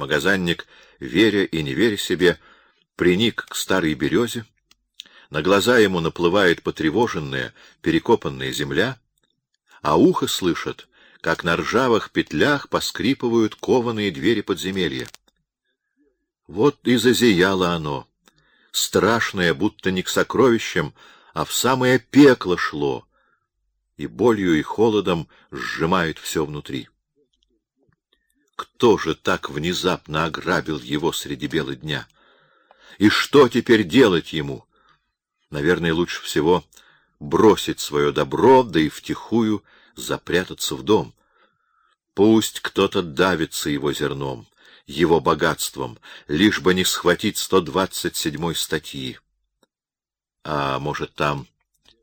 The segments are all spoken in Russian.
Магазанник, веря и не веря себе, приник к старой березе. На глаза ему наплывает потревоженная, перекопанная земля, а ухо слышит, как на ржавых петлях поскрипывают кованые двери подземелья. Вот и зазияло оно, страшное, будто не к сокровищам, а в самое пекло шло, и болью и холодом сжимает все внутри. Кто же так внезапно ограбил его среди бела дня? И что теперь делать ему? Наверное, лучше всего бросить свое добро, да и втихую запрятаться в дом. Пусть кто-то давится его зерном, его богатством, лишь бы не схватить сто двадцать седьмой статьи. А может, там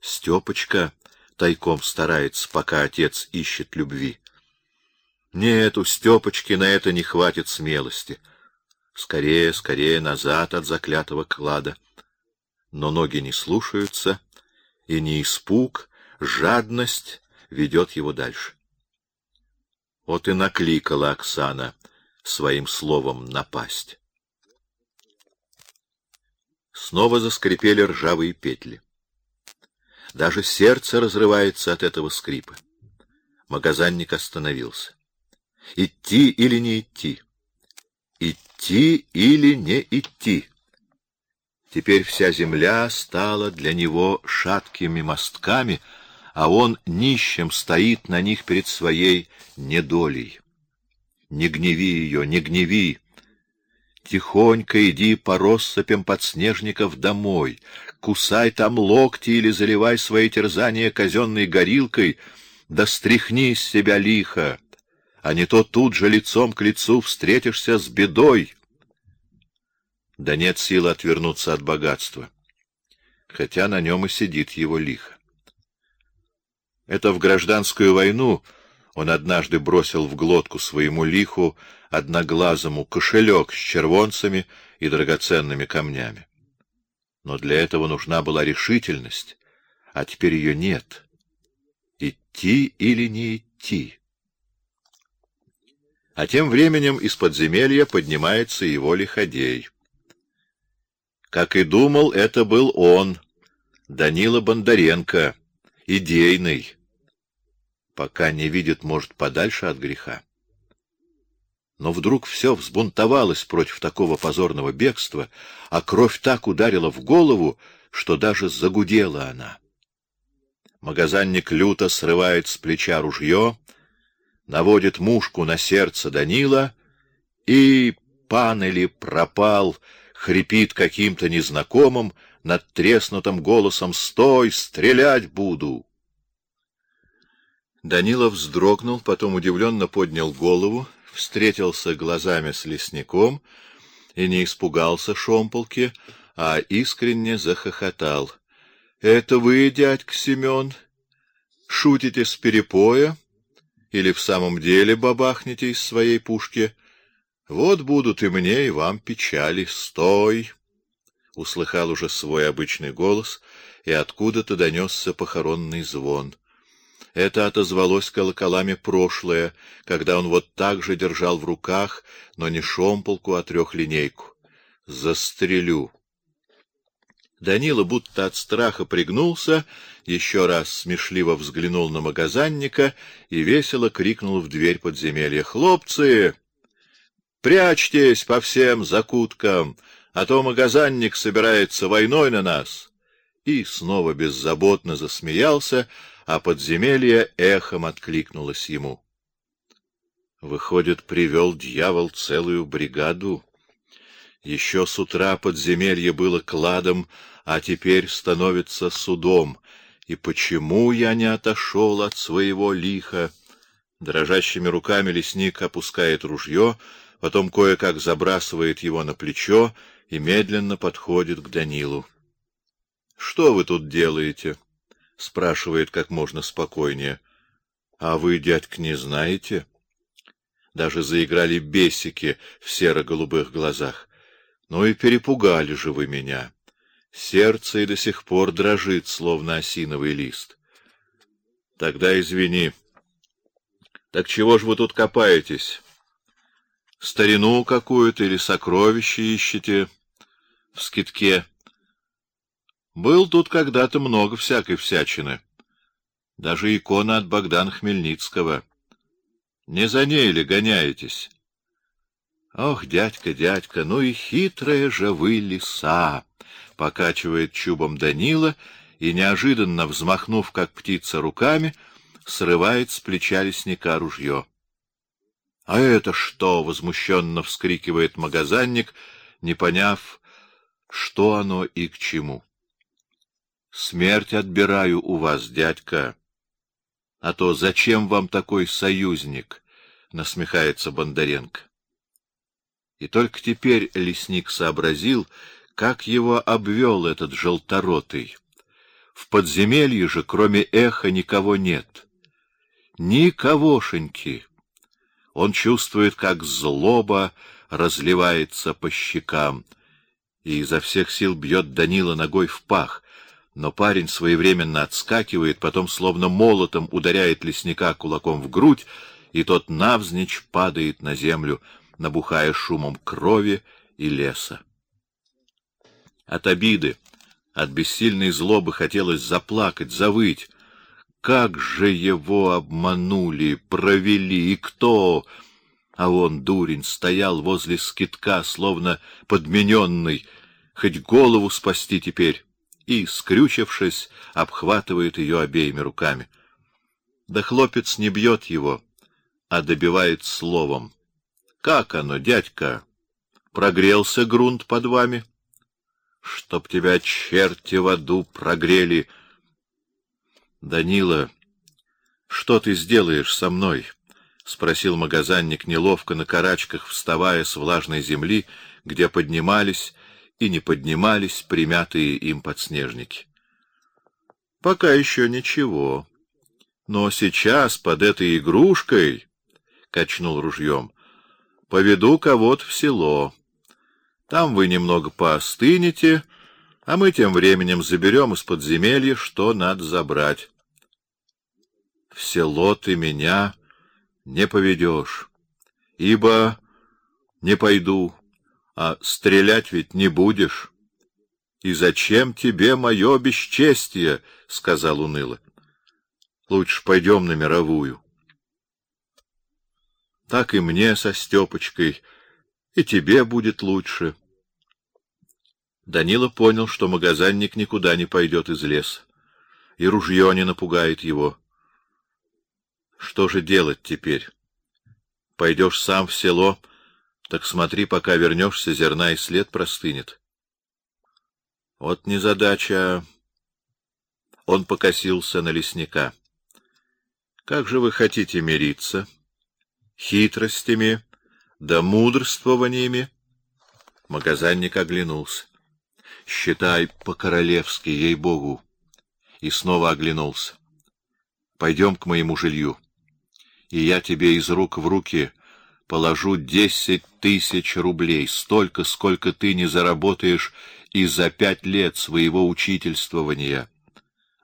Степочка тайком старается, пока отец ищет любви? Нет, у Степочки на это не хватит смелости. Скорее, скорее назад от заклятого клада. Но ноги не слушаются, и не испуг, жадность ведет его дальше. Вот и накликала Оксана своим словом напасть. Снова заскрипели ржавые петли. Даже сердце разрывается от этого скрипа. Магазанник остановился. Идти или не идти? Идти или не идти? Теперь вся земля стала для него шаткими мостками, а он нищим стоит на них перед своей недолей. Не гневи ее, не гневи. Тихонько иди по россыпям подснежников домой, кусай там локти или заливай свои терзания казенной горилкой, да стряхни с себя лихо а не то тут же лицом к лицу встретишься с бедой. Да нет сил отвернуться от богатства, хотя на нем и сидит его лихо. Это в гражданскую войну он однажды бросил в глотку своему лиху одноглазому кошелек с червонцами и драгоценными камнями. Но для этого нужна была решительность, а теперь ее нет. Идти или не идти? А тем временем из подземелья поднимается его лиходей. Как и думал, это был он, Данила Бондаренко, идейный, пока не видит, может, подальше от греха. Но вдруг все взбунтовалось против такого позорного бегства, а кровь так ударила в голову, что даже загудела она. Магазанник люто срывает с плеча ружье наводит мушку на сердце Данила, и панели пропал, хрипит каким-то незнакомым, над треснутым голосом «Стой! Стрелять буду!» Данила вздрогнул, потом удивленно поднял голову, встретился глазами с лесником и не испугался шомполки, а искренне захохотал. — Это вы, дядька Семен, шутите с перепоя? Или в самом деле бабахнете из своей пушки? Вот будут и мне, и вам печали. Стой! Услыхал уже свой обычный голос, и откуда-то донесся похоронный звон. Это отозвалось колоколами прошлое, когда он вот так же держал в руках, но не шомполку, а трехлинейку. Застрелю. Данила будто от страха пригнулся, еще раз смешливо взглянул на магазанника и весело крикнул в дверь подземелья: "Хлопцы, прячьтесь по всем закуткам, а то магазанник собирается войной на нас". И снова беззаботно засмеялся, а подземелье эхом откликнулось ему. Выходит, привел дьявол целую бригаду. Еще с утра подземелье было кладом, а теперь становится судом. И почему я не отошел от своего лиха? Дрожащими руками лесник опускает ружье, потом кое-как забрасывает его на плечо и медленно подходит к Данилу. Что вы тут делаете? спрашивает как можно спокойнее. А вы, дядька, не знаете? Даже заиграли бесики в серо-голубых глазах. Ну и перепугали же вы меня. Сердце и до сих пор дрожит, словно осиновый лист. Тогда извини. Так чего ж вы тут копаетесь? Старину какую-то или сокровище ищете в скитке? Был тут когда-то много всякой всячины. Даже икона от Богдана Хмельницкого. Не за ней ли гоняетесь? Ох, дядька, дядька, ну и хитрая же вы лиса! Покачивает чубом Данила и, неожиданно взмахнув, как птица, руками, срывает с плеча лесника ружье. — А это что? — возмущенно вскрикивает магазинник, не поняв, что оно и к чему. — Смерть отбираю у вас, дядька. А то зачем вам такой союзник? насмехается Бондаренко. И только теперь лесник сообразил, как его обвел этот желторотый. В подземелье же, кроме эха, никого нет. Никогошеньки. Он чувствует, как злоба разливается по щекам, и изо всех сил бьет Данила ногой в пах, но парень своевременно отскакивает, потом словно молотом ударяет лесника кулаком в грудь, и тот навзничь падает на землю, набухая шумом крови и леса. От обиды, от бессильной злобы хотелось заплакать, завыть. Как же его обманули, провели, и кто? А он, дурень, стоял возле скитка, словно подмененный, хоть голову спасти теперь и, скрючившись, обхватывает ее обеими руками. Да хлопец не бьет его, а добивает словом. Как оно, дядька? Прогрелся грунт под вами? Чтоб тебя черти в аду прогрели. Данила, что ты сделаешь со мной? спросил магазинник неловко на карачках, вставая с влажной земли, где поднимались и не поднимались примятые им подснежники. Пока еще ничего. Но сейчас под этой игрушкой, качнул ружьем, поведу кого-то в село. Там вы немного поостынете, а мы тем временем заберем из подземелья, что надо забрать. В село ты меня не поведешь, ибо не пойду а стрелять ведь не будешь. И зачем тебе мое бесчестие, сказал уныло. Лучше пойдем на мировую. Так и мне со Стёпочкой, и тебе будет лучше. Данила понял, что магазинник никуда не пойдет из леса, и ружье не напугает его. Что же делать теперь? Пойдешь сам в село, так смотри, пока вернешься, зерна и след простынет. Вот незадача. Он покосился на лесника. Как же вы хотите мириться? Хитростями да мудрствованиями? Магазинник оглянулся. Считай по-королевски, ей-богу. И снова оглянулся. Пойдем к моему жилью, и я тебе из рук в руки положу десять тысяч рублей, столько, сколько ты не заработаешь и за пять лет своего учительствования.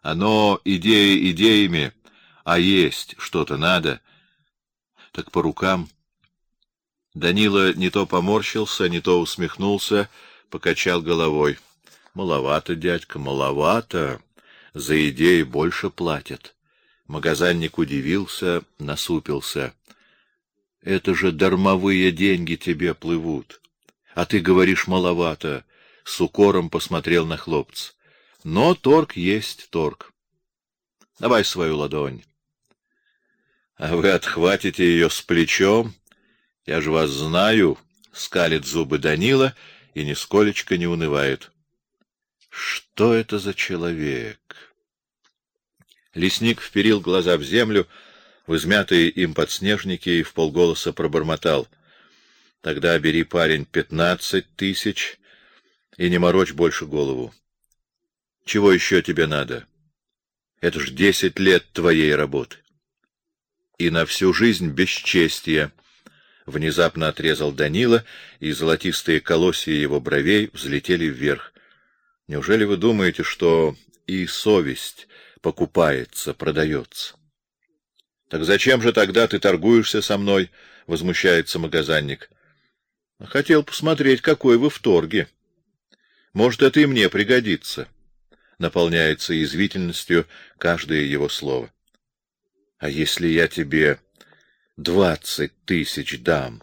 Оно идеи идеями, а есть что-то надо. Так по рукам. Данила не то поморщился, не то усмехнулся, покачал головой. Маловато, дядька, маловато. За идеи больше платят. Магазинник удивился, насупился. Это же дармовые деньги тебе плывут. А ты говоришь маловато. С укором посмотрел на хлопца. Но торг есть торг. Давай свою ладонь. А вы отхватите ее с плечом? Я же вас знаю, скалит зубы Данила и нисколечко не унывает. Что это за человек? Лесник вперил глаза в землю в измятые им подснежники и в полголоса пробормотал: "Тогда бери, парень, пятнадцать тысяч и не морочь больше голову. Чего еще тебе надо? Это ж десять лет твоей работы. И на всю жизнь бесчестия". Внезапно отрезал Данила, и золотистые колосья его бровей взлетели вверх. Неужели вы думаете, что и совесть покупается, продается? Так зачем же тогда ты торгуешься со мной? возмущается магазинник. Хотел посмотреть, какой вы в торге. Может, это и мне пригодится. Наполняется язвительностью каждое его слово. А если я тебе двадцать тысяч дам?